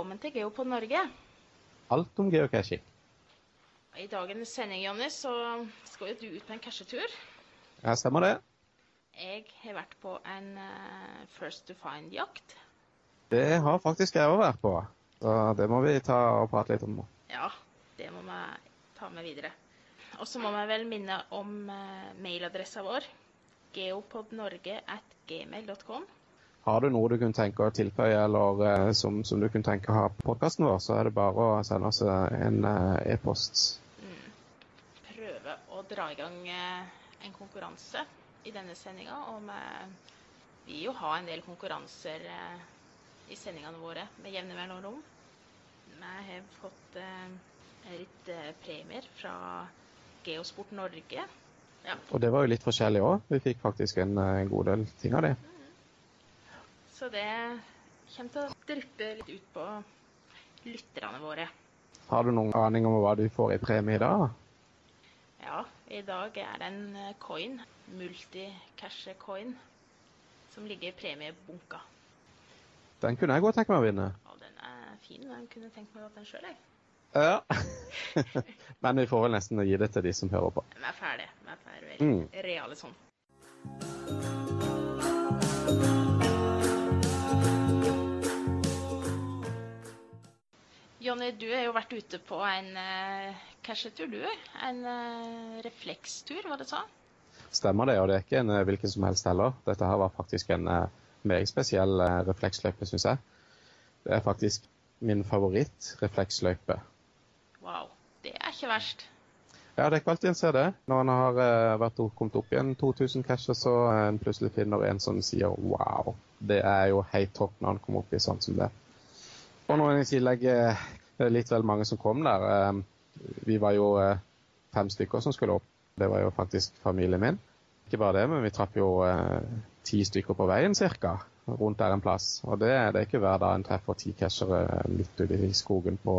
Velkommen til Geopod Norge. Alt om geocaching. I dagens sending, Jonny, så skal jo du ut på en cashetur. Ja, stemmer det. Jeg har vært på en uh, First to Find-jakt. Det har faktisk jeg òg vært på. Så det må vi ta og prate litt om. Ja, det må vi ta med videre. Og så må vi vel minne om uh, mailadressa vår. geopodnorge at gmail.com. Har du noe du kunne tenke å tilføye, eller eh, som, som du kunne tenke å ha på podkasten vår, så er det bare å sende oss en eh, e-post. Prøve å dra i gang eh, en konkurranse i denne sendinga. Og vi vil jo ha en del konkurranser eh, i sendingene våre med jevne mellomrom. Vi har fått eh, litt eh, premier fra Geosport Norge. Ja, Og det var jo litt forskjellig òg. Vi fikk faktisk en, eh, god del ting av det. Så det kommer til å dryppe litt ut på lytterne våre. Har du noen aning om hva du får i premie i dag? Ja, i dag er det en eh, coin, multicash-coin, som ligger i premiebunka. Den kunne jeg godt tenke meg å vinne. Ja, den er fin, jeg kunne tenkt meg å ha den sjøl, jeg. Ja. Men vi får vel nesten gi det til de som hører på. Vi er ferdige. Vi er ferdige. Mm. Reale sånn. Jonny, du har jo vært ute på en cashetur, du. En uh, reflekstur, var det sånn? Stemmer det, og det er ikke en eh, hvilken som helst heller. Dette her var faktisk en eh, meget spesiell eh, refleksløype, syns jeg. Det er faktisk min favoritt-refleksløype. Wow. Det er ikke verst. Ja, det er ikke alltid en ser det. Når en har eh, vært opp, kommet opp igjen 2000 casher, så en plutselig finner en som sier wow. Det er jo helt topp når en kommer opp i sånt som det. Og når en i tillegg eh, litt vel mange som kom der eh, Vi var jo eh, fem stykker som skulle opp. Det var jo faktisk familien min. Ikke bare det, men vi traff jo eh, ti stykker på veien cirka, rundt der en plass. Og det, det er ikke hver dag en treffer ti cashere midt ute i skogen på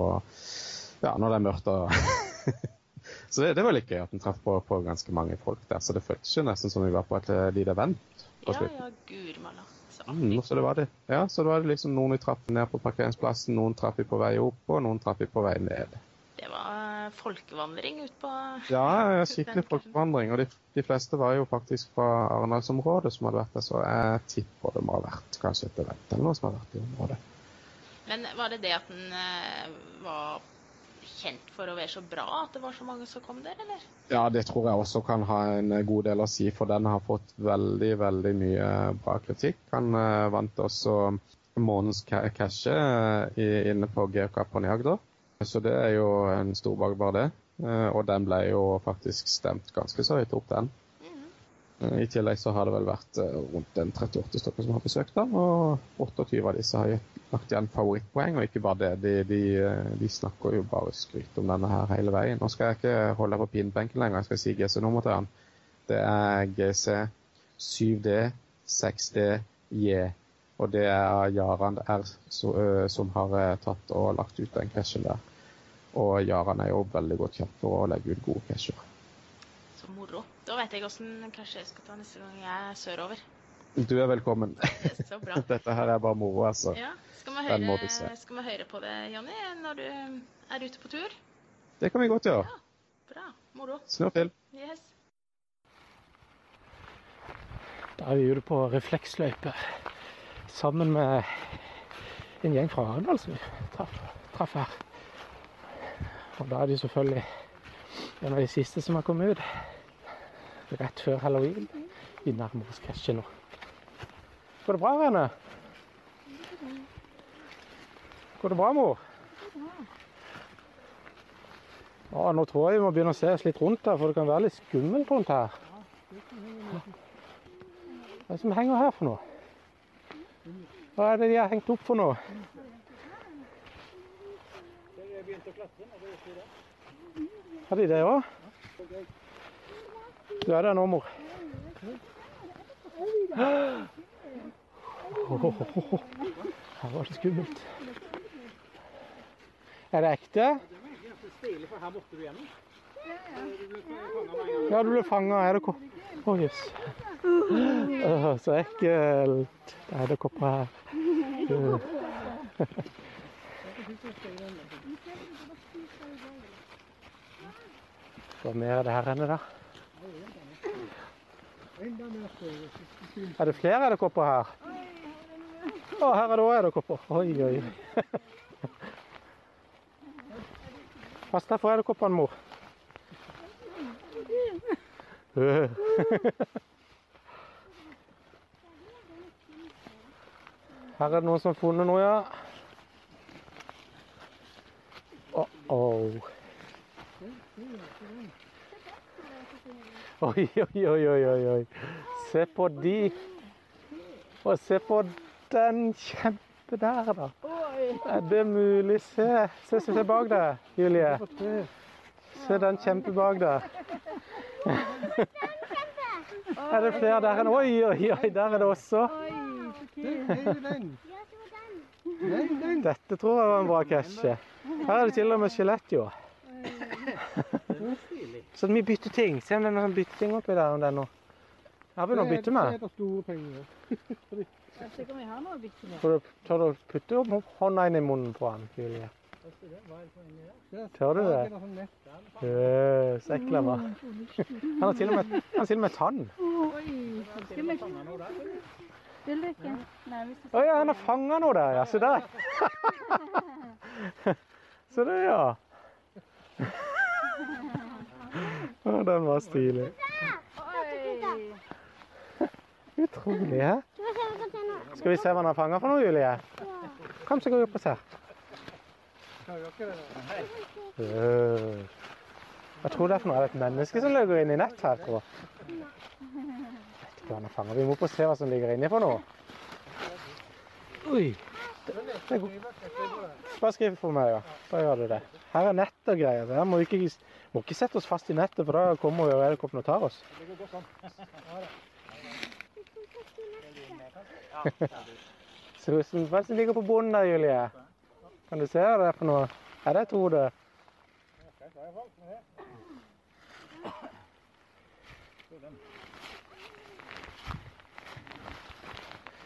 Ja, når det er mørkt og Så det, det var litt gøy at en traff på, på ganske mange folk der. Så det føltes jo nesten som vi var på et eh, lite event. Ja, ja, gurmalla. Mm, så det var det. Ja, så det var liksom noen i trappen ned på parkeringsplassen, noen trapper på vei opp, og noen trapper på vei ned. Det var eh, folkevandring ut på Ja, ja, skikkelig folkevandring. Og de, de fleste var jo faktisk fra Arendalsområdet som hadde vært der, så jeg tipper det må ha vært kanskje et event eller noe som har vært i området. Men var det det at den eh, var kjent for å være så bra at det var så mange som kom der, eller? Ja, det tror jeg også kan ha en god del å si, for den har fått veldig, veldig mye bra kritikk. Han uh, vant også månedens ca- cashe eh, inne på Geocapen i Agder. Så det er jo en stor bagbar det. Uh, og den ble jo faktisk stemt ganske så høyt opp, den. Eh, I tillegg så har det vel vært eh, rundt en 38 stykker som har besøkt den, og 28 av disse har lagt igjen favorittpoeng, og ikke bare det. De, de, eh, de snakker jo bare skryt om denne her hele veien. Nå skal jeg ikke holde på pinbenken lenger, jeg skal si GC-nummer til han. Det er GC 7D 6D J. Og det er Jaran R som har tatt og lagt ut den cashen der. Og Jaran er jo veldig godt kjent for å legge ut gode casher. Så moro. Da vet jeg åssen kanskje jeg skal ta neste gang jeg er sørover. Du er velkommen. Så bra. Dette her er bare moro, altså. Ja. Skal vi høre, se. skal vi høre på det, Jonny, når du er ute på tur? Det kan vi godt gjøre. Bra. Moro. Snurr til. Yes. Da er vi ute på refleksløype sammen med en gjeng fra Arendal som vi traff, traff her. Og da er de selvfølgelig en av de siste som har kommet ut. Rett før halloween. Vi nærmer oss cashen nå. Går det bra, Rene? Går det bra, mor? Ja, nå tror jeg vi må begynne å se oss litt rundt her, for det kan være litt skummelt rundt her. Hva er det som henger her for noe? Hva er det de har hengt opp for noe? Har de det òg? Du er der nå, mor. Her var det skummelt. Er det ekte? Ja, du ble fanga av edderkopp. Å, jøss. Så ekkelt. Det er edderkopper her. Hva mer er det her inne, da? Er det flere edderkopper her? Å, her er det òg edderkopper. Oi, oi. Pass deg for edderkoppene, mor. Her er det noen som har funnet noe, ja. Å, oh. Oi, oi, oi, oi, oi, oi. Se på de. Og se på den kjempe der, da. Er det mulig? Se, se, se, se bak deg, Julie. Se den kjempe bak der. Er det flere der? enn Oi, oi, oi, der er det også. Dette tror jeg var en bra cashe. Her er det til og med skjelett, jo. Så vi bytter ting. Se om det er noen bytteting oppi der. om det er noe. Har vi noe å bytte med? Det er store penger. Jeg ikke vi har noe å bytte med. Tør du, tør du putte hånda inn i munnen på han, Julie? Tør du det? Øh, så ekkel han var. Han har til og med, han har til og med tann. Oi. Vil du ikke? Nei, hvis du Å ja, han har fanga noe der, ja. Se der. Så det, ja. Å, den var stilig. Utrolig, hæ? Skal vi se hva han har fanga for noe, Julie? Kom, så går vi opp og ser. Hva Jeg tror det er for noe. Er det et menneske som ligger inni nett her, tror jeg? Vet ikke hva han har fanget. Vi må opp og se hva som ligger inni for noe. Oi. Bare skriv for meg, ja. Da gjør du det. Her er nett og greier. Her må vi må ikke sette oss fast i nettet, for da kommer jo edderkoppene og tar oss. Som hva som ligger på bunnen der, Julie? Kan du se hva det er for noe? Er det et hode?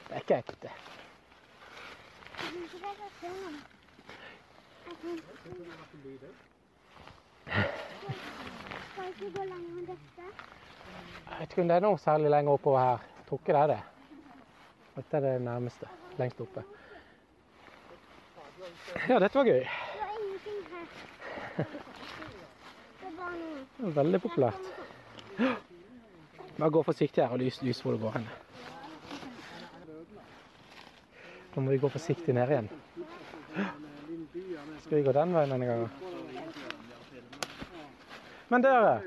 Det er ikke ekte. Jeg vet ikke om det er noe særlig lenger oppover her. Jeg tror ikke det er det. Dette er det nærmeste. Lengst oppe. Ja, dette var gøy. Det var Veldig populært. Bare gå forsiktig her og lys, lys hvor du går hen. Nå må vi gå forsiktig ned igjen. Skal vi gå den veien denne gangen? Men dere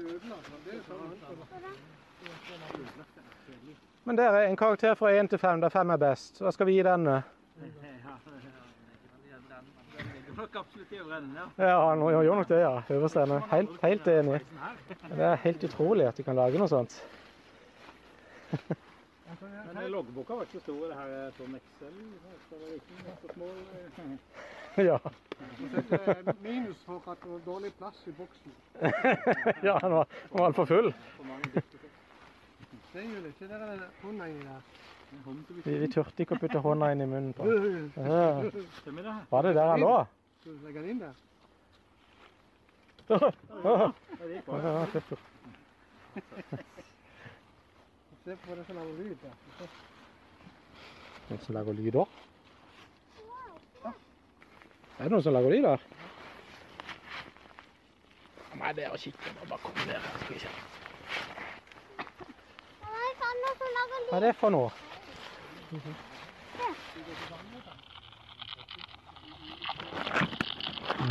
Men dere, en karakter fra 1 til 5, der 5 er best. Hva skal vi gi den? nok absolutt i overenden, ja. Han gjør nok det, ja. Øverste. Helt, helt enig. Det er helt utrolig at de kan lage noe sånt. Men eh, loggboka var ikke så stor. Det her er sånn Excel. Det var ikke så små. Ja. Minus for at det var dårlig plass i boksen. ja, han var, han var altfor full. Se, Julie, se der er det hånda inni der. Vi, vi turte ikke å putte hånda inn i munnen på. Ja. Det. Var det der han lå? Skal du legge den inn der? Ja, Det gikk ja, bra. Fett. Se på det som lager lyd der. Noen som lager lyder? Er det noen som lager lyder? Nei, det er å kikke. Må bare komme ned her. Skal vi se. Hva er det for noe? Noen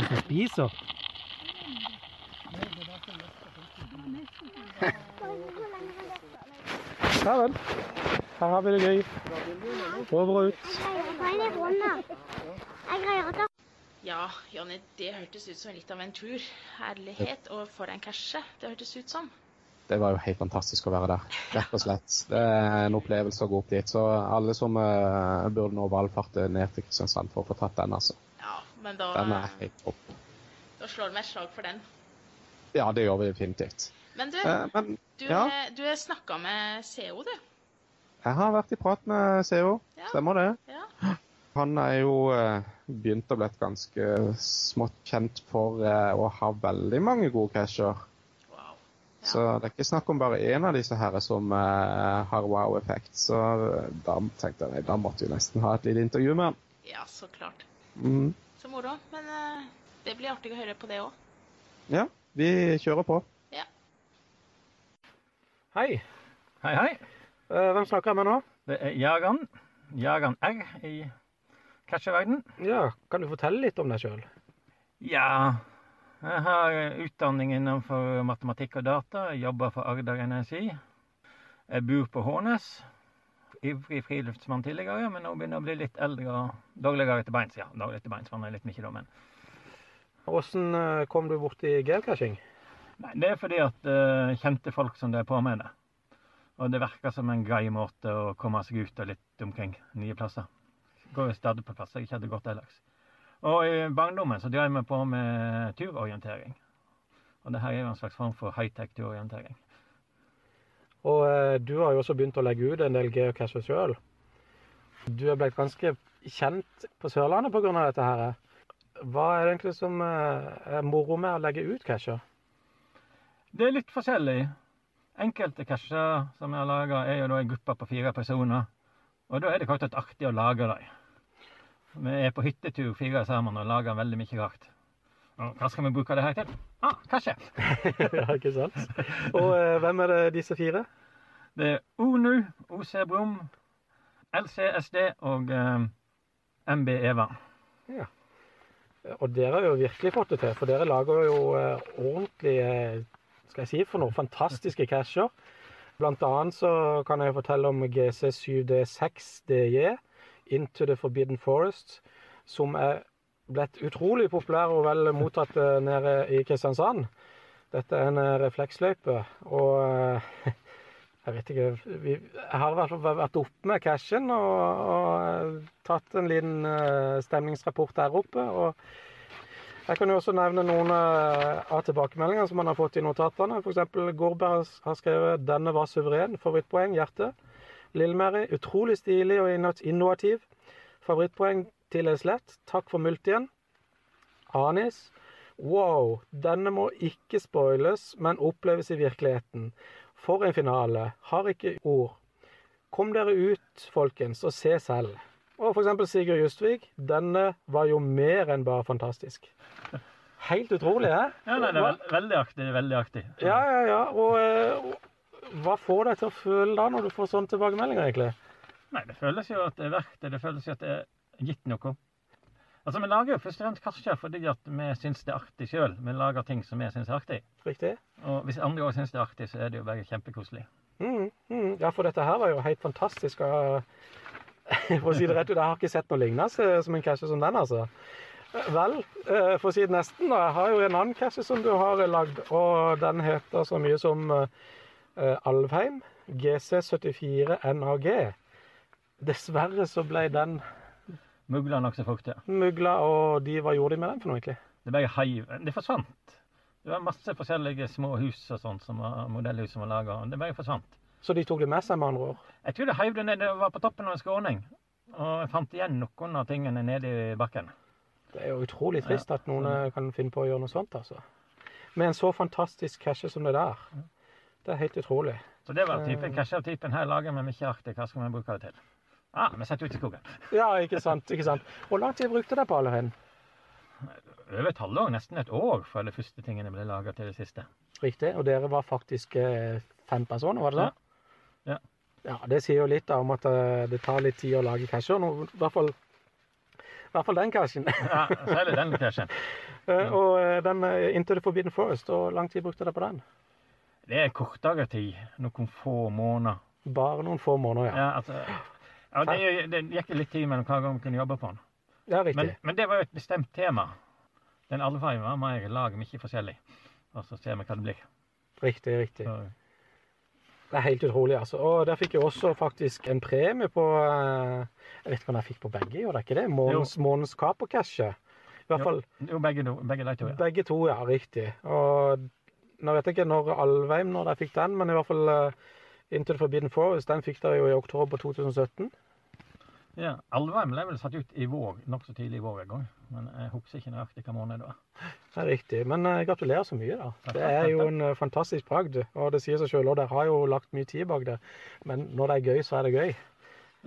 som spiser? Ja vel. Her har vi det gøy. Over og ut. Ja, Jonny, det hørtes ut som litt av en tur. Herlighet. Og for en cashe det hørtes ut som. Det var jo helt fantastisk å være der, rett og slett. Det er en opplevelse å gå opp dit. Så alle som uh, burde nå valfarte ned til Kristiansand for å få tatt den, altså. Ja, men da, Den er helt topp. da slår vi et slag for den. Ja, det gjør vi definitivt. Men du, Eh, men du, ja. du har snakka med CO, du. jeg har vært i prat med CO. Ja. Stemmer det? Ja. Han er jo eh, begynt å bli ganske smått kjent for eh, å ha veldig mange gode casher. Wow. Så det er ikke snakk om bare én av disse her som eh, har wow-effekt. Så da tenkte jeg da måtte vi nesten ha et lite intervju med han. ja, så klart. Mm. Så moro. Men det blir artig å høre på det òg. Ja, vi kjører på. Hei. Hei, hei. Eh, Hvem snakker jeg med nå? Det er Jagan. Jagan R i catcherverden. Ja, Kan du fortelle litt om deg sjøl? Ja, jeg har utdanning innenfor matematikk og data. Jeg jobber for Agder Energi. Jeg bor på Hånes. Ivrig friluftsmann tidligere, men nå begynner jeg å bli litt eldre og dårligere til beins. Ja, dårlig til beins, vanner litt mye da, men Åssen eh, kom du borti geocaching? Nei, det er fordi at uh, kjente folk som det er på med det. Og det virker som en grei måte å komme seg ut og litt omkring nye plasser. Går jo stadig på plasser jeg ikke hadde gått ellers. Og i barndommen så drev vi på med turorientering. Og det her er jo en slags form for high-tech turorientering. Og eh, du har jo også begynt å legge ut en del geocacher sjøl. Du er blitt ganske kjent på Sørlandet pga. dette her. Hva er det egentlig som eh, er moro med å legge ut cacher? Det er litt forskjellig. Enkelte casher som jeg har laga, er jo da en gruppe på fire personer. Og da er det faktisk artig å lage dem. Vi er på hyttetur fire sammen og lager veldig mye rart. Og hva skal vi bruke det her til? Ah, cashe! ja, ikke sant? Og eh, hvem er det disse fire? Det er ONU, OC Brum, LCSD og eh, MB Eva. Og dere har jo virkelig fått det til, for dere lager jo eh, ordentlige eh, skal jeg si for noen fantastiske casher. Blant annet så kan jeg fortelle om GC7D6DJ, Into the Forbidden Forest, som er blitt utrolig populær og vel mottatt eh, nede i Kristiansand. Dette er en eh, refleksløype, og eh, jeg vet ikke vi, Jeg har i hvert fall vært oppe med cashen og, og tatt en liten stemningsrapport der oppe. og jeg kan jo også nevne noen eh, av tilbakemeldingene som man har fått i notatene. F.eks. Gårdberg har skrevet 'Denne var suveren'. Favorittpoeng hjerte. Lill-Mary utrolig stilig og innovativ. Favorittpoeng til Eslett. Takk for multien. Anis. Wow, denne må ikke spoiles, men oppleves i virkeligheten. For en finale. Har ikke ord. Kom dere ut, folkens, og se selv. Og f.eks. Sigurd Justvik. Denne var jo mer enn bare fantastisk. Helt utrolig, hæ? Ja, nei, det er veld, veldig artig. Veldig artig. Ja, ja, ja. Og, eh, og hva får deg til å føle da, når du får sånne tilbakemeldinger, egentlig? Nei, det føles jo at det er verdt det. Det føles jo at det er gitt noe. Altså, Vi lager jo først og fremst kanskje fordi at vi syns det er artig sjøl. Vi lager ting som vi syns er artig. Riktig? Og hvis andre òg syns det er artig, så er det jo bare kjempekoselig. Mm, mm. Ja, for dette her var jo helt fantastisk. og- For å si det rett ut, jeg har ikke sett noe lignende som en cache som den, altså. Vel, eh, for å si det nesten, da. Jeg har jo en annen cache som du har lagd, og den heter så mye som eh, Alvheim GC74 NAG. Dessverre så ble den Mugla nokså fort, ja. mugla, og de, hva gjorde de med den for noe, egentlig? Det bare heiv. Det forsvant. Det var masse forskjellige små hus og sånt som var modellhus som var laga. Det bare forsvant. Så de tok det med seg, med andre ord? Jeg tror de heiv det ned. Det var på toppen av en skråning. Og jeg fant igjen noen av tingene nede i bakken. Det er jo utrolig trist at noen eh, kan finne på å gjøre noe sånt, altså. Med en så fantastisk cache som det der. Det er helt utrolig. Så det var typen cashe av typen. Her lager vi mye artig. Hva skal vi bruke det til? Ah, vi setter ut i skogen. Ja, ikke sant. ikke sant. Hvor lang tid brukte dere på alle hendene? Over et halvår, nesten et år, fra de første tingene ble laga til det siste. Riktig. Og dere var faktisk eh, fem personer, var det det? Ja. Ja, Det sier jo litt om at eh, det tar litt tid å lage casher. I hvert fall, i hvert fall den cashen. Ja, Særlig den cashen. Ja. og eh, den eh, Into the Forbidden Forest, hvor lang tid brukte dere på den? Det er kortere tid. Noen få måneder. Bare noen få måneder, ja. Ja, altså, ja, det, det gikk litt tid mellom hver gang vi kunne jobbe på den. Ja, riktig. Men, men det var jo et bestemt tema. Den alveien var mer lag, mye forskjellig. Og så ser vi hva det blir. Riktig, riktig. Så, Det er helt utrolig, altså. Og der fikk jeg også faktisk en premie på eh, Jeg vet ikke om jeg fikk på begge, gjorde jeg ikke det? Månens, månens kapercashe. I hvert fall jo, begge, to- begge de to, ja. begge to, ja. Riktig. Og nå vet jeg ikke når Alvheim når de fikk den, men i hvert fall eh, Into the Forbidden Forest den fikk dere jo i oktober 2017. Ja, Alvheim ble vel satt ut i vår, nokså tidlig i vår en gang. Men jeg husker ikke nøyaktig hvilken måned det var. Det er riktig. Men uh, gratulerer så mye, da. Det er jo en uh, fantastisk bragd. Og det sier seg sjøl, og dere har jo lagt mye tid bak det. Men når det er gøy, så er det gøy.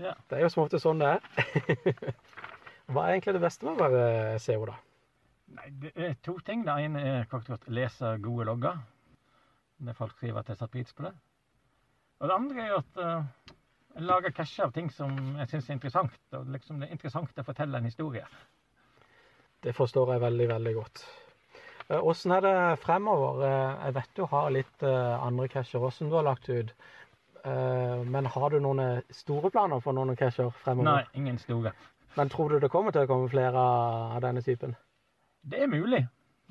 Ja. Det er jo som ofte sånn det er. Hva er egentlig det beste med å være CO, da? Nei, det er to ting. Det ene er kort og godt lese gode logger. Der folk skriver at jeg setter pris på det. Og det andre er at uh, jeg lager cache av ting som jeg syns er interessant. Og liksom det er interessant å fortelle en historie. Det forstår jeg veldig, veldig godt. Eh, Åssen er det fremover? Eh, Jeg vet du har litt eh, andre casher åssen du har lagt ut. Men har du noen store planer for noen casher fremover? Nei, ingen store. Men tror du det kommer til å komme flere av denne typen? Det er mulig.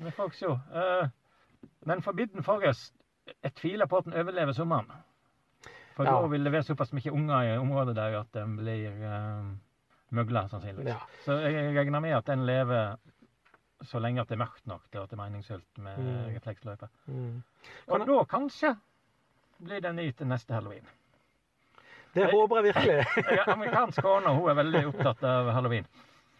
Vi får se. Men Forbidden Forest Jeg tviler på at den overlever sommeren. For Ja. da vil det være såpass mye unger i området der at den blir møgla, sannsynligvis. Ja. Så jeg regner med at den lever så lenge at det er mørkt nok til at det er meningsfylt med Mm. refleksløype. Mm. Og da kanskje blir den ny til neste halloween. Det håper jeg virkelig. ja, amerikansk kone, hun er veldig opptatt av halloween.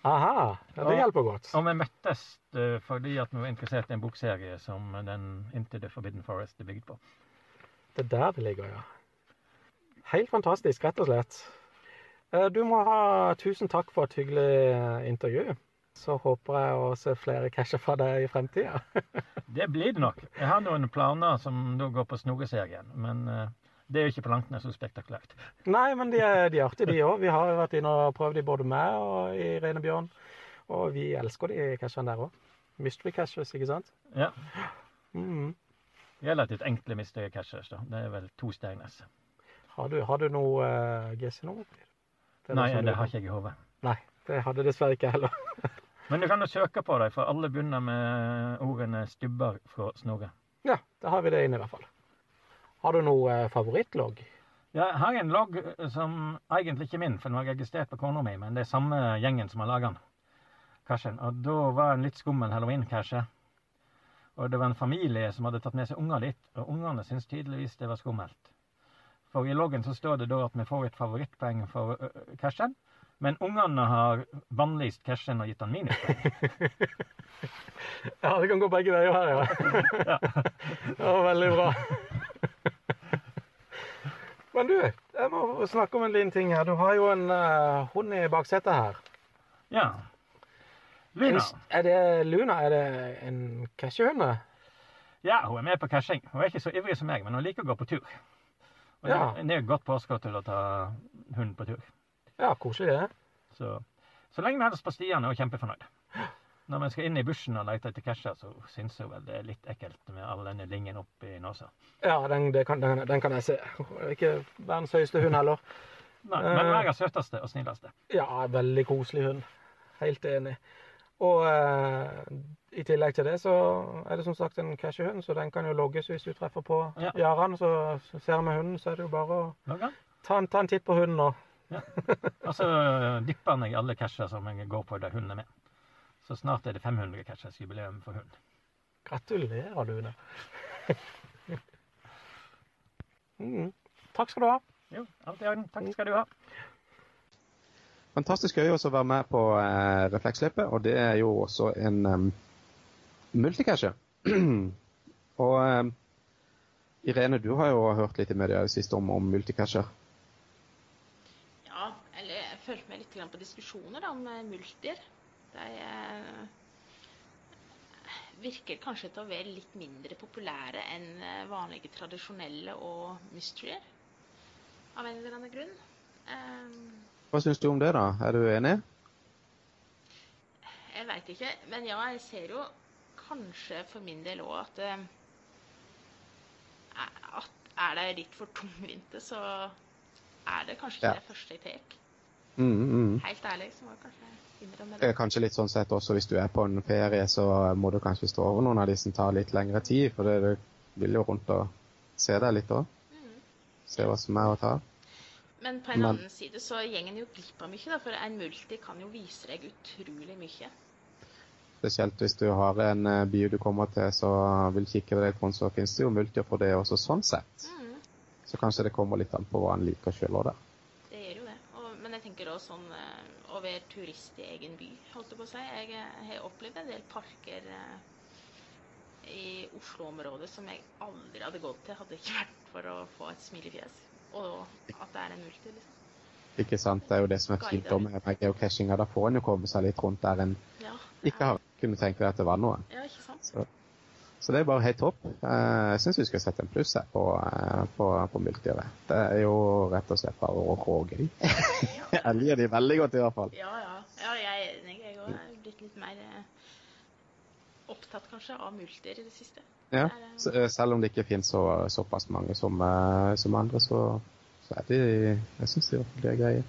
Aha, ja, det hjelper godt. Og vi møttes uh, fordi at vi var interessert i en bokserie som den Into the Forbidden Forest er bygd på. Det er der det ligger, ja. Helt fantastisk, rett og slett. Eh, Du må ha tusen takk for et hyggelig eh, intervju. Så håper jeg å se flere casher fra deg i fremtida. Det blir det nok. Jeg har noen planer som da går på snoreserien, men eh, det er jo ikke på langt nær så spektakulært. Nei, men de er, de er artige, de òg. Vi har jo vært inne og prøvd de både med og Irene Bjørn. Og vi elsker de cashene der òg. Mystery cashes, ikke sant? Ja. Mhm. Relativt enkle mystery cashers, da. Det er vel to Steinnes. Har, du, har du noe uh, GC-nummer Nei, det har ikke jeg i hodet. Nei, det hadde dessverre ikke jeg heller. Men du kan jo søke på dem, for alle begynner med ordene 'stubber' fra Snorre. Ja, da har vi det inne i hvert fall. Har du noe eh, favorittlogg? Ja, jeg har en logg eh, som egentlig ikke er min, for den var registrert på kona mi, men det er samme gjengen som har laga den. Cashen. Og da var en litt skummel halloween, kanskje. Og det var en familie som hadde tatt med seg unger dit, og ungene syntes tydeligvis det var skummelt. For i loggen så står det da at vi får et favorittpoeng for cashen, men ungene har bannlyst cashen og gitt han minuspoeng. Ja, det kan gå begge veier her, ja. Det var veldig bra. Men du, jeg må snakke om en liten ting her. Du har jo en uh, hund i baksetet her. Ja. Luna. Er det Luna? Er det en cashewhund? Ja, hun er med på cashing. Hun er ikke så ivrig som meg, men hun liker å gå på tur. Og det- Ja. Det er et godt påskudd til å ta hunden på tur. Ja, koselig det. Så, så lenge vi holder oss på stiene, er hun kjempefornøyd. Når vi skal inn i bushen og lete etter casher, så syns hun vel det er litt ekkelt med all denne lingen oppi nesa. Ja, den, det kan, den, den kan jeg se. Ikke verdens høyeste hund heller. Nei, men Eh. verdens søteste og snilleste. Ja, veldig koselig hund. Helt enig. Og eh, i tillegg til det så er det som sagt en cashewhund, så den kan jo logges hvis du treffer på Ja. Så ser vi hunden, så er det jo bare å ta en, ta en titt på hunden nå. Og så dipper han i alle casher som jeg går på der hunden er med. Så snart er det 500 cashers jubileum for hund. Gratulerer, Lune. mm. Takk skal du ha. Jo, alt i orden. Takk skal du ha. Fantastisk gøy også å være med på eh, refleksløpet, og det er jo også en um, multicashe. og eh, Irene, du har jo hørt litt i media siste om, om multicasher. Ja, eller jeg følte meg litt på diskusjoner da, om eh, multier. De eh, virker kanskje til å være litt mindre populære enn eh, vanlige tradisjonelle og mysterier. Av en eller annen grunn. Eh, Hva syns du om det, da? Er du enig? jeg veit ikke, men ja, jeg ser jo kanskje for min del òg at eh, at er det litt for tungvinte, så er det kanskje ikke Ja. det første jeg tar. Mm, mm. Helt ærlig så må jeg kanskje innrømme Det er kanskje litt sånn sett også hvis du er på en ferie, så må du kanskje stå over noen av de som tar litt lengre tid, for det, du vil jo rundt og se deg litt òg. Mm. Se hva som er å ta. Men på en Men- annen side så går en jo glipp av mye, da, for en multi kan jo vise deg utrolig mye. Spesielt hvis du har en eh, by du kommer til, så vil kikke deg rundt, så finnes det jo multier for det også sånn sett. Mm. Så kanskje det kommer litt an på hva en liker sjøl òg, der. Det gjør jo det. Og, men jeg tenker også sånn, å være turist i egen by, holdt jeg på å si. Jeg eh, har opplevd en del parker eh, i Oslo-området som jeg aldri hadde gått til, hadde ikke vært for å få et smilefjes. Og at det er en multi, liksom. Ikke sant? Det er jo det som er fint da med med geocachinga. Da får en jo komme seg litt rundt der en Ja, ikke har kunnet tenke deg at det var noe. Ja, ikke sant? Så, så det er bare helt topp. Eh, Jeg syns vi skal sette en pluss her på, eh, på, på multiere. Det er jo rett og slett bare å råge de. Jeg liker de veldig godt i hvert fall. Ja, ja. ja jeg er enig. Jeg òg er blitt litt mer eh, opptatt kanskje av multier i det siste. Ja, så, selv om det ikke finnes så, såpass mange som, som andre, så, så er de Jeg syns de er greie.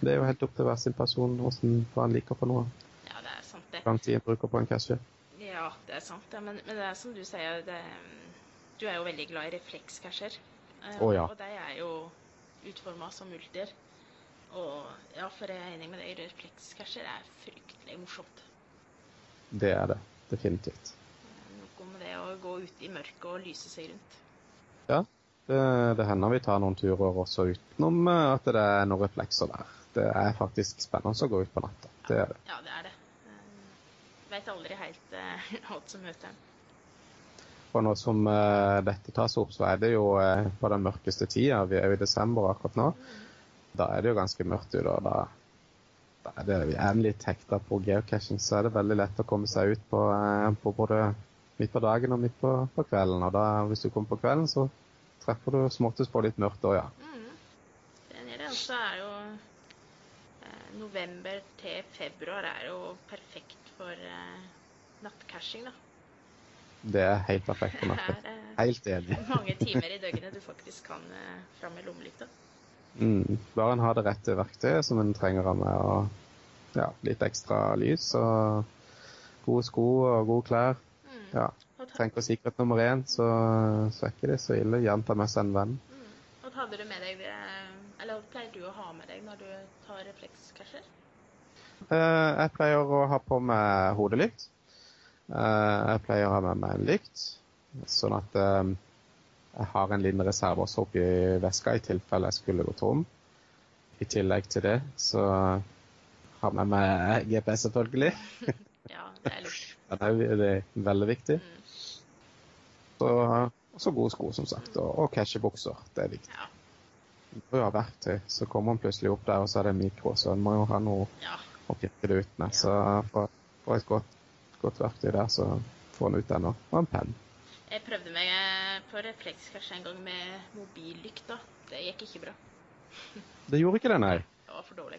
Det er jo helt opp til hver sin person hvordan hva han liker for noe. Ja, det er sant, det. Hvor lang tid en bruker på en cashier. Ja, det er sant, Ja, Men, men det er som du sier, det, du er jo veldig glad i reflekscasher. Eh, Å, ja. Og de er jo utforma som multer. Og ja, for jeg er enig med deg, reflekscasher er fryktelig morsomt. Det er det. Definitivt. Eh, Noe med det å gå ut i mørket og lyse seg rundt. Det, det hender vi tar noen turer også utenom eh, at det er noen reflekser der. Det er faktisk spennende å gå ut på natta. Det er det. Ja, det er det. Veit aldri helt eh, hva som møter en. Og nå som eh, dette tas opp, så er det jo eh, på den mørkeste tida. Vi er jo i desember akkurat nå. Da er det jo ganske mørkt ute. og da, da er det, vi er litt hekta på geocaching, så er det veldig lett å komme seg ut på, på både midt på dagen og midt på, på kvelden. Og da, hvis du kommer på kvelden, så treffer du som på litt mørkt òg, ja. Mm. Den er det. Og så er jo november til februar er jo perfekt for eh, nattcashing, da. Det er helt perfekt på Det natta. eh, Helt enig. mange timer i døgnet du faktisk kan eh, fram med lommelykta. Mm, bare en har det rette verktøyet som en trenger av med, og ja, litt ekstra lys og gode sko og gode klær. Mm. Ja. Og ta- sikkerhet nummer én, så, så er ikke det så ille. Gjerne ta med seg en venn. Mm. Og hadde du med deg det Eller pleier du å ha med deg når du tar reflekscasher? Eh, jeg pleier å ha på meg hodelykt. Eh, jeg pleier å ha med meg en lykt, sånn at eh, jeg har en liten reserve også oppi veska i tilfelle jeg skulle gå tom. I tillegg til det så har jeg med meg GPS, selvfølgelig. Ja, det er lurt. Det er veldig viktig. Mm. Så, og så gode sko, som sagt. Og, og cashebukser. Det er viktig. Ja. Bør ha verktøy. Så kommer man plutselig opp der, og så er det mikro, så en må jo ha noe ja. Å pirke det ut med. Så for et godt, godt verktøy der, så får en ut den og, og en penn. Jeg prøvde meg eh, på reflekscash en gang med mobillykta. Det gikk ikke bra. Det gjorde ikke det, nei. Det var for dårlig.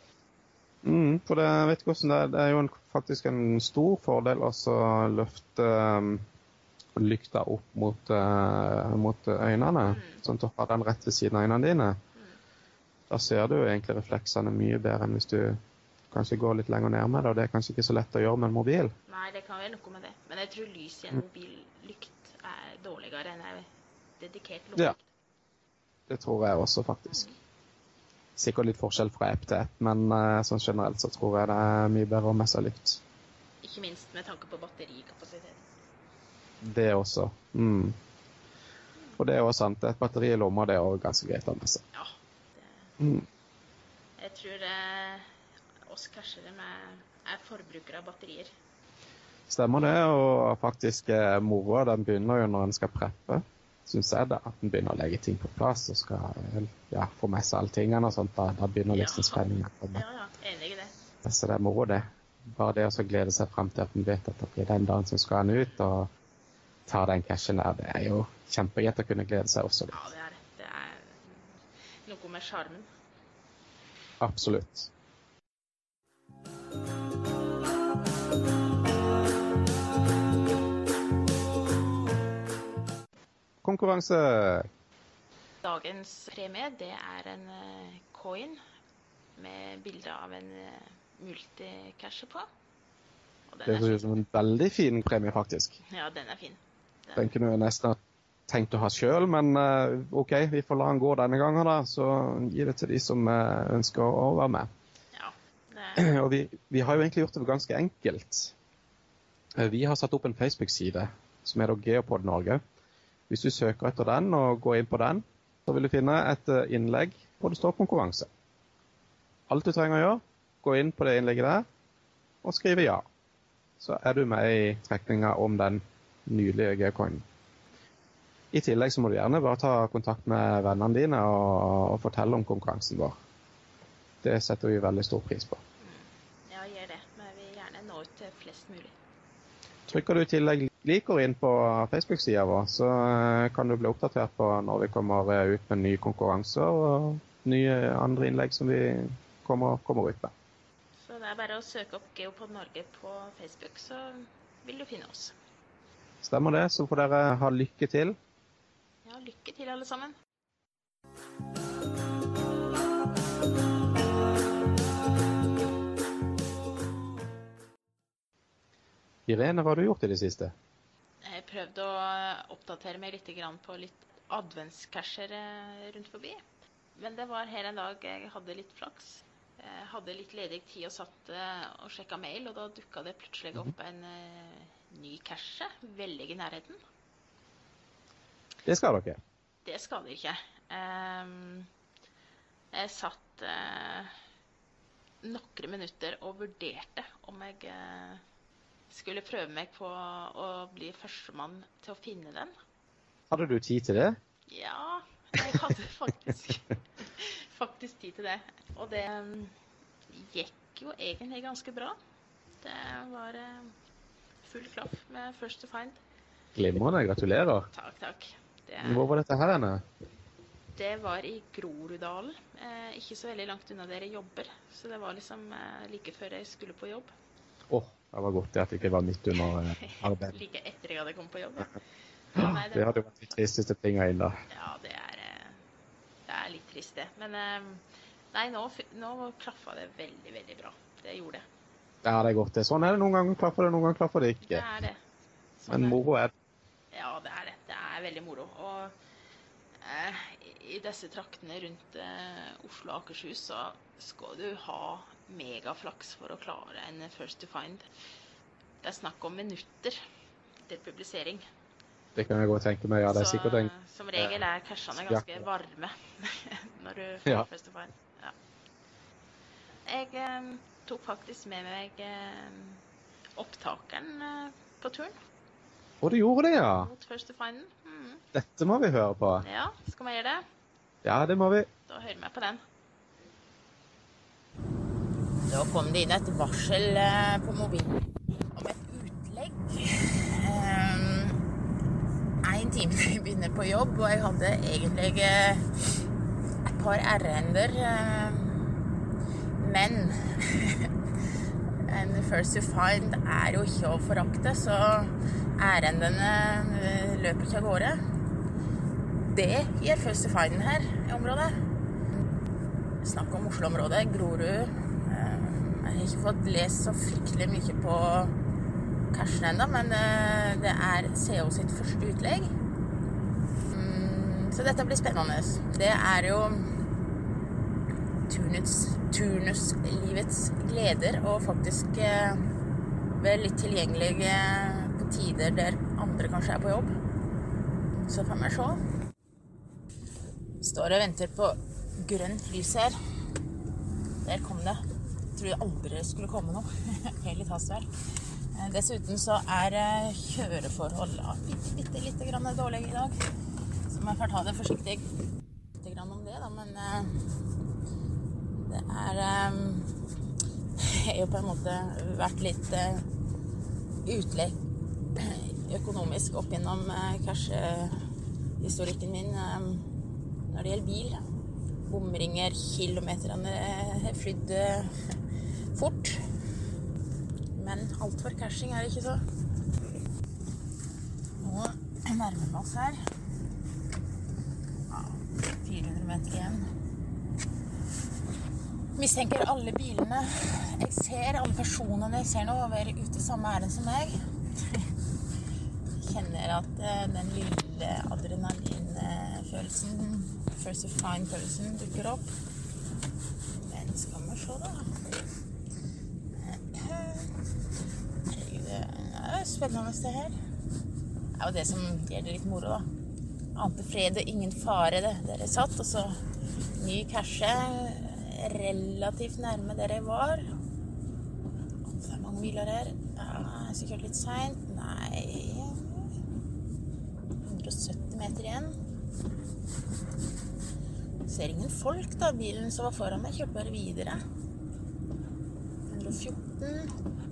Mm, for det, vet du hvordan det er. Det er jo en, faktisk en stor fordel å løfte um, lykta opp mot, uh, mot øynene, Mm. sånn at du har den rett ved siden av øynene dine. Mm. Da ser du egentlig refleksene mye bedre enn hvis du kanskje gå litt lenger ned med det, og det er kanskje ikke så lett å gjøre med en mobil. Nei, det kan være noe med det. Men jeg tror lys i en mobillykt er dårligere enn en dedikert Ja. Det tror jeg også, faktisk. Sikkert litt forskjell fra app til app, men uh, sånn generelt så tror jeg det er mye bedre å messe lykt. Ikke minst med tanke på batterikapasitet. Det også. Mm. Og det er jo sant. Et batteri i lomma det er også ganske greit å ha med seg. Ja. Det, Mm. jeg tror eh, oss cashere med er forbrukere av batterier. Stemmer det, og faktisk eh, moroa den begynner jo når en skal preppe, syns jeg, da. At en begynner å legge ting på plass og skal eh, ja, få med seg alle tingene og sånt. Da, da begynner liksom Ja. spenningen å komme. Ja, ja. Enig i det. Så det er moro, det. Bare det å glede seg frem til at en vet at det blir den dagen som skal en ut og ta den cashen der, det er jo kjempegreit å kunne glede seg også Ja, litt. det er det. Det er noe med sjarmen. Absolutt. Konkurranse. Dagens premie det er en eh, coin med bilde av en multicasher på. Og Det er ser ut som en veldig fin premie, faktisk. Ja, den er fin. Den- Den kunne jeg nesten ha tenkt å ha sjøl, men eh, OK, vi får la den gå denne gangen, da. Så gi det til de som eh, ønsker å være med. Og vi, vi har jo egentlig gjort det ganske enkelt. Eh, Vi har satt opp en Facebook-side som er Geopod Norge. Hvis du søker etter den og går inn på den, så vil du finne et eh, innlegg hvor det står konkurranse. Alt du trenger å gjøre, gå inn på det innlegget der og skrive ja. Så er du med i trekninga om den nylige G-coinen. I tillegg så må du gjerne bare ta kontakt med vennene dine og, og fortelle om konkurransen vår. Det setter vi veldig stor pris på. Ja, gjør det. Men jeg vil gjerne nå ut til flest mulig. Trykker du i tillegg liker inn på Facebook-sida vår, så eh, kan du bli oppdatert på når vi kommer eh, ut med nye konkurranser og nye andre innlegg som vi kommer, kommer ut med. Så det er bare å søke opp Geopod Norge på Facebook, så vil du finne oss. Stemmer det, så får dere ha lykke til. Ja, lykke til, alle sammen. Irene, hva har du gjort i det siste? Jeg prøvde å oppdatere meg litt på litt adventscasher eh, rundt forbi. Men det var her en dag jeg hadde litt flaks. Jeg hadde litt ledig tid og satt eh, og sjekka mail, og da dukka det plutselig opp en eh, ny cashe veldig i nærheten. Det skal dere. Det skader ikke. Ehm, jeg satt noen minutter og vurderte om jeg eh, skulle prøve meg på å bli førstemann til å finne den. Hadde du tid til det? Ja, jeg hadde faktisk, faktisk tid til det. Og det um, gikk jo egentlig ganske bra. Det var eh, full klaff med First to Find. Glimrende, gratulerer. Takk, takk. Det, Hvor var dette her henne? det var i Groruddalen. Eh, ikke så veldig langt unna der jeg jobber. Så det var liksom eh, like før jeg skulle på jobb. Åh, det var godt det at det ikke var midt under eh, arbeid. Like etter jeg hadde kommet på jobb. Ja, nei, Det hadde jo vært de tristeste tinga inn da. Ja, det er, eh, det er litt trist, det. Men eh, nei, nå, nå klaffa det veldig, veldig bra. Det gjorde det. Ja, det er godt det. Sånn er det. Noen ganger klaffer det, noen ganger klaffer det ikke. Det er det. Sånn Men moro er det. Ja, det er det. Det er veldig moro. Og eh, i disse traktene rundt eh, Oslo og Akershus så skal du ha megaflaks for å klare en first to find. Det er snakk om minutter til publisering. Det kan jeg godt tenke meg. Ja, det er så sikkert en eh, som regel er cashene Ja. ganske varme når du får Ja. first to find. Ja. Jeg eh, tok faktisk med meg eh, opptakeren eh, på turen Å, du gjorde det, ja? mot first to find. Mm. Dette må vi høre på. Ja, skal vi gjøre det? Ja, det må vi. Da hører vi på den. Da kom det inn et varsel eh, på mobilen om et utlegg. Én time før jeg begynner på jobb, og jeg hadde egentlig eh, et par ærender. Men Men en first to find er jo ikke å forakte, så ærendene eh, løper ikke av gårde. Det gir first to find her i området. Snakk om Oslo-området. Grorud. Eh, Jeg har ikke fått lest så fryktelig mye på cashen ennå, men eh, det er CO sitt første utlegg. Mm, Så dette blir spennende. Det er jo turnus, turnuslivets gleder og faktisk eh, være litt tilgjengelig på tider der andre kanskje er på jobb. Så får vi se. Står og venter på grønt lys her. Der kom det. Jeg trodde aldri det skulle komme noe. Helt hastverk. Eh, Dessuten så er eh, kjøreforholdene bitte, bitte lite grann dårlige i dag. Så jeg får ta det forsiktig lite grann om det, da. Men eh, det er Jeg har jo på en måte vært litt utlekk økonomisk opp gjennom eh, cash-historikken min når det gjelder bil. Bomringer, kilometerne har flydd eh, fort. Men altfor cashing er det ikke så. Nå nærmer vi oss her. Ja, 400 meter igjen. Mistenker alle bilene jeg ser, alle personene jeg ser nå, være ute samme ærend som meg. Kjenner at eh, den lille adrenalinfølelsen, first to fine følelsen dukker opp. Men skal vi se, da. Det er jo spennende det her. Det er jo det som gjør det litt moro, da. Ante fred og ingen fare det der jeg satt, og så ny cashe relativt nærme der jeg var. Det er mange biler her. Ja, er sikkert litt seint. Nei 170 meter igjen. Ser ingen folk, da. Bilen som var foran meg, kjørte bare videre. 114.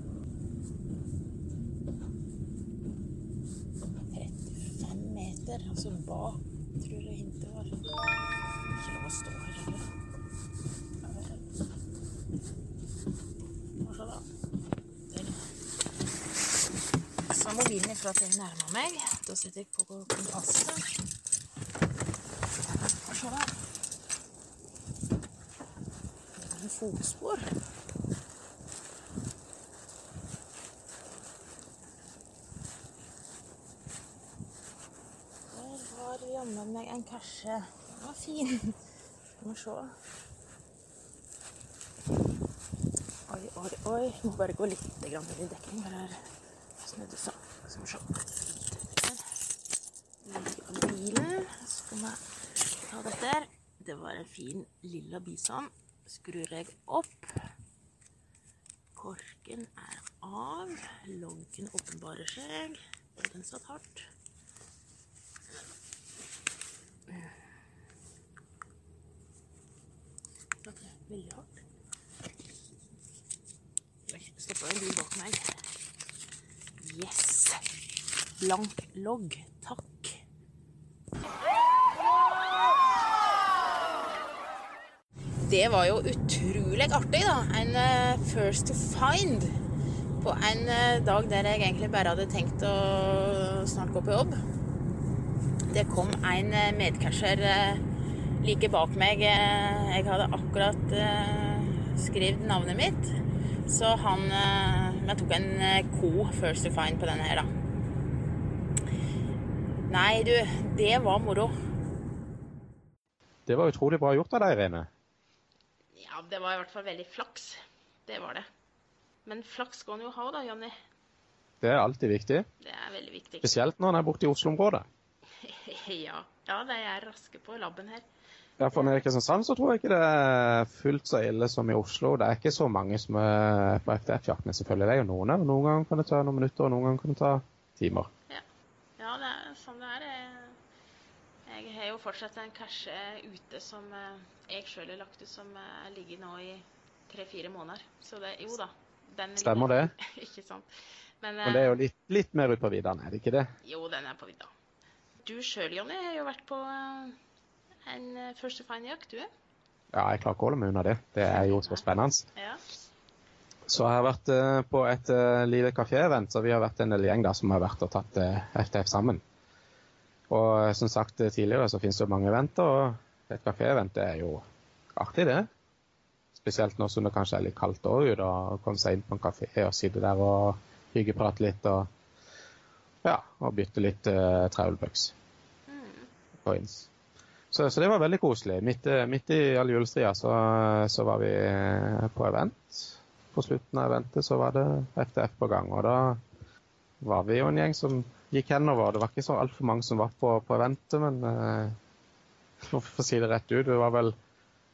35 meter, altså bak, tror jeg hintet var. Ikke lov å stå her heller. Så mobilen ifra at jeg nærmer meg. Da setter jeg på kompasset. Hva så da? Det var en fotspor. Der var jammen meg en kasje. Den var fin. Skal vi se. Oi, oi, oi. Må bare gå litt grann i dekning. Her. Snudde sånn. Skal vi se. Bilen. Så skal vi ta dette. Det var en fin lilla bison. Skrur jeg opp. Korken er av. Loggen åpenbarer seg. Og den satt hardt. Veldig hardt. Oi, stoppa en bil bak meg. Yes! Blank logg. Takk. Det var jo utrolig artig, da. En uh, first to find på en uh, dag der jeg egentlig bare hadde tenkt å snart gå på jobb. Det kom en uh, medcasher eh, like bak meg. Jeg hadde akkurat skrevet navnet mitt, så han Jeg tok en ko first to find på denne her, da. Nei, du, det var moro. Det var utrolig bra gjort av deg, Irene. Ja, det var i hvert fall veldig flaks. Det var det. Men flaks skal en jo ha da, Jonny. Det er alltid viktig. Det er veldig viktig. Spesielt når en er borte i Oslo-området. ja. ja, de er raske på labben her. Ja, for nede i Kristiansand så tror jeg ikke det er fullt så ille som i Oslo. Det er ikke så mange som er på FTF-jaktene, selvfølgelig. Det er jo noen. Noen ganger kan det ta noen minutter, og noen ganger kan det ta timer. Ja, sånn det er. Jo fortsatt en cashe ute som eh, jeg sjøl har lagt ut, som eh, ligger nå i tre-fire måneder. Så det, jo da. Den Stemmer det. ikke sant. Men, Men det er eh, jo litt, litt mer ut på viddene, er det ikke det? jo, den er på vidda. Du sjøl, Jonny, har jo vært på eh, en eh, First to Find-jakt, du? Ja, jeg klarer ikke å holde meg unna det. Det er jo så spennende. Ja. Så jeg har vært eh, på et lite kafé-event, så vi har vært en del gjeng da som har vært og tatt eh, FTF sammen. Og eh, som sagt eh, tidligere så finnes det mange eventer, og et kafé-event er jo artig, det. Spesielt nå som det kanskje er litt kaldt òg å komme seg inn på en kafé og sitte der og hyggeprate litt og ja, og bytte litt uh, travelbugs. Mm. Så, så det var veldig koselig. Midt, eh, midt i all julestria så, så var vi eh, på event. På slutten av eventet så var det FTF på gang, og da var vi jo en gjeng som gikk henover. Det var ikke så altfor mange som var på, på eventet, men uh, for å si det rett ut, det var vel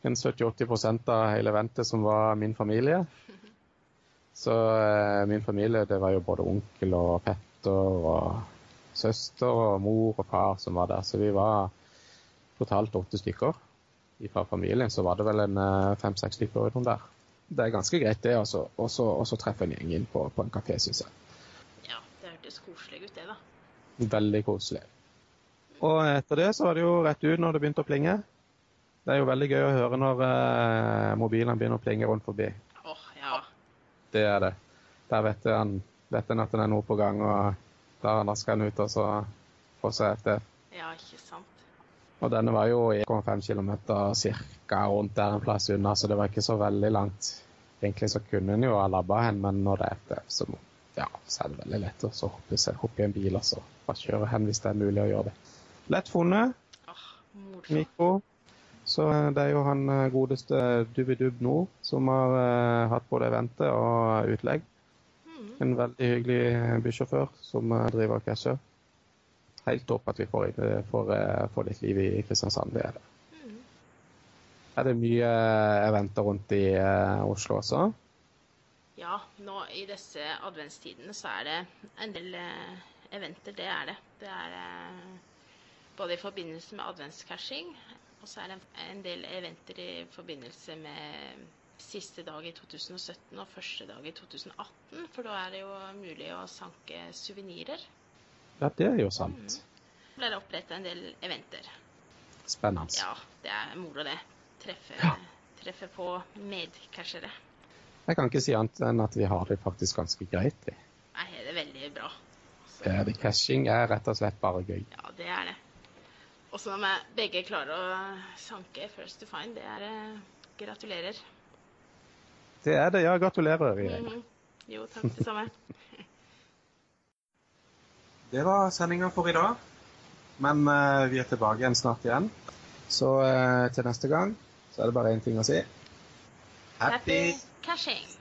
en 70-80 av hele eventet som var min familie. Så uh, min familie, det var jo både onkel og Petter og søster og mor og far som var der. Så vi var totalt åtte stykker fra familien. Så var det vel en eh, fem-seks stykker utenom der. Det er ganske greit, det. altså. Og så treffe en gjeng inn på, på en kafé, syns jeg. ja, det hørtes koselig ut, det, da. Veldig koselig. Og etter det så var det jo rett ut når det begynte å plinge. Det er jo veldig gøy å høre når eh, mobilen begynner å plinge rundt forbi. Åh, ja. Det er det. Der vet en, vet en at det er noe på gang, og der rasker en ut og så får seg FTF. Ja, ikke sant. Og denne var jo 1,5 km ca. rundt der en plass unna, så det var ikke så veldig langt. Egentlig så kunne en jo ha labba hen, men når det er FTF, så, ja, så er det veldig lett å så hoppe, hoppe i en bil og så bare kjøre hen hvis det er mulig å gjøre det. Lett funnet. Åh. Mikro. Så eh, det er jo han eh, godeste Dubbidub nå som har uh, hatt både eventet og utlegg. Mhm. En veldig hyggelig bussjåfør som driver og casher. Helt topp at vi får, inn- får, får litt liv i Kristiansand, det er det. Mm. Er det mye eventer rundt i Oslo også? Ja, nå i disse adventstidene så er det en del eh, eventer. Det er det. Det er eh, både i forbindelse med adventscashing, og så er det en del eventer i forbindelse med siste dag i 2017 og første dag i 2018. For da er det jo mulig å sanke suvenirer. Ja, det er jo sant. Så ble det opprettet en del eventer. Spennende. Ja, det er moro, det. Treffe, treffe på medcashere. Jeg kan ikke si annet enn at vi har det faktisk ganske greit. vi. Nei, det er veldig bra. Eh, det Cashing er rett og slett bare gøy. ja, det er det. Og så når vi begge klarer å sanke first to find, det er uh, Gratulerer. Det er det, ja. Gratulerer, Mm -hmm. Jo, takk det samme. Det var sendinga for i dag. Men uh, vi er tilbake igjen snart igjen. Så eh, til neste gang så er det bare én ting å si. Happy cashing!